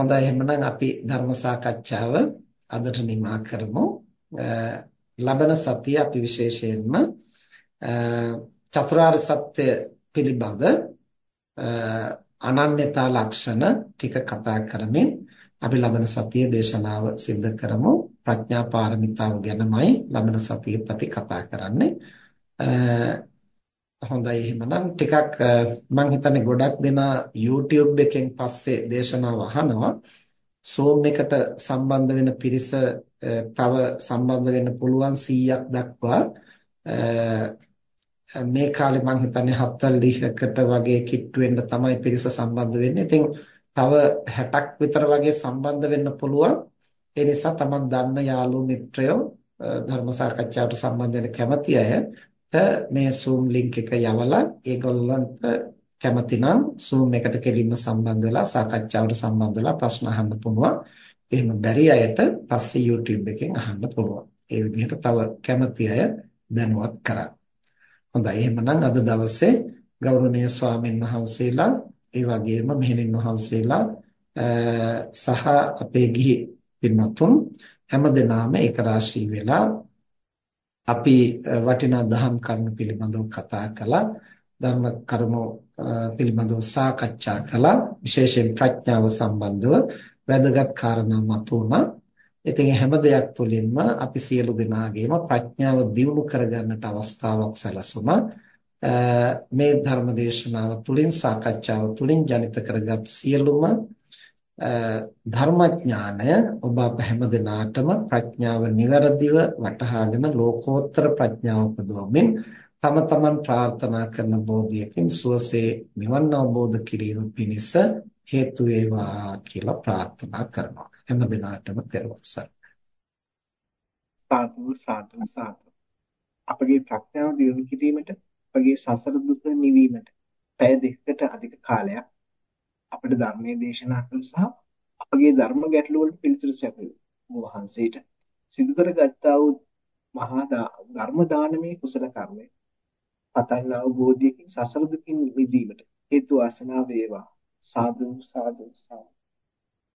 හොඳයි එහෙනම් අපි ධර්ම සාකච්ඡාව අදට නිමා කරමු. ලබන සතිය අපි විශේෂයෙන්ම චතුරාර්ය සත්‍ය පිළිබඳ අනන්‍යතා ලක්ෂණ ටික කතා කරමින් අපි ලබන සතියේ දේශනාව සිද්ධ කරමු. ප්‍රඥා පාරමිතාව ගැනමයි ලබන සතියේත් අපි කතා කරන්නේ. හොඳයි එහෙනම් ටිකක් මම හිතන්නේ ගොඩක් දෙනා YouTube එකෙන් පස්සේ දේශනාව අහනවා Zoom එකට සම්බන්ධ වෙන පිරිස තව සම්බන්ධ වෙන්න පුළුවන් 100ක් දක්වා මේ කාලේ මම හිතන්නේ 40කට වගේ කිට්ටු වෙන්න තමයි පිරිස සම්බන්ධ වෙන්නේ. ඉතින් තව 60ක් විතර වගේ සම්බන්ධ වෙන්න පුළුවන්. ඒ නිසා තමන් දන්න යාළුවෝ මිත්‍රයෝ ධර්ම සාකච්ඡාවට සම්බන්ධ වෙන්න කැමති අය මේ Zoom link එක යවලා ඒගොල්ලන්ට කැමතිනම් Zoom එකට කෙලින්ම සම්බන්ධ වෙලා සාකච්ඡාවට සම්බන්ධ වෙලා ප්‍රශ්න අහන්න පුළුවන්. එහෙම බැරි අයට පස්සේ YouTube එකෙන් අහන්න පුළුවන්. ඒ විදිහට තව කැමති අය දැනුවත් කරන්න. හොඳයි එහෙමනම් අද දවසේ ගෞරවනීය ස්වාමින් වහන්සේලා ඒ වගේම මෙහෙණින් වහන්සේලා සහ අපේ ගිහි පින්වත්තුන් හැම දිනම ඒක රාශී වෙලා අපි වටිනා දහම් කරුණු පිළිබඳව කතා කළා. ධර්ම කරුණු පිළිබඳව සාකච්ඡා කළා. විශේෂයෙන් ප්‍රඥාව සම්බන්ධව වැදගත් කාරණා මතුවුණා. ඉතින් හැම දෙයක් තුළින්ම අපි සියලු දෙනාගේම ප්‍රඥාව දියුණු කරගන්නට අවස්ථාවක් සැලසුණා. මේ ධර්ම දේශනාව තුළින් සාකච්ඡාව තුළින් ජනිත කරගත් සියලුම ධර්මඥානය ඔබ අප හැම දිනාටම ප්‍රඥාව નિවරදිව වටහාගෙන ලෝකෝත්තර ප්‍රඥාව උපදවමින් තම තමන් ප්‍රාර්ථනා කරන බෝධියකින් සුවසේ නිවන් අවබෝධ කිරීම පිණිස හේතු වේවා කියලා ප්‍රාර්ථනා කරනවා. හැම දිනාටම තෙරුවන් සරණයි. සාදු සාදු සාදු. අපගේ ප්‍රඥාව දියුණු කිරීමට අපගේ සසර දුක නිවීමට පැය දෙකකට අධික කාලයක් අපිට ධර්මයේ දේශනා කළ සහ අපගේ ධර්ම ගැටළු වලට පිළිතුරු සැපයූ වහන්සේට සිදු කරගත්තා වූ මහා ධර්ම දානමේ කුසල කර්මය පතන් අවබෝධයකින් සසර දුකින් මිදීමට හේතු වාසනා වේවා. සාදු සාදු සාදු.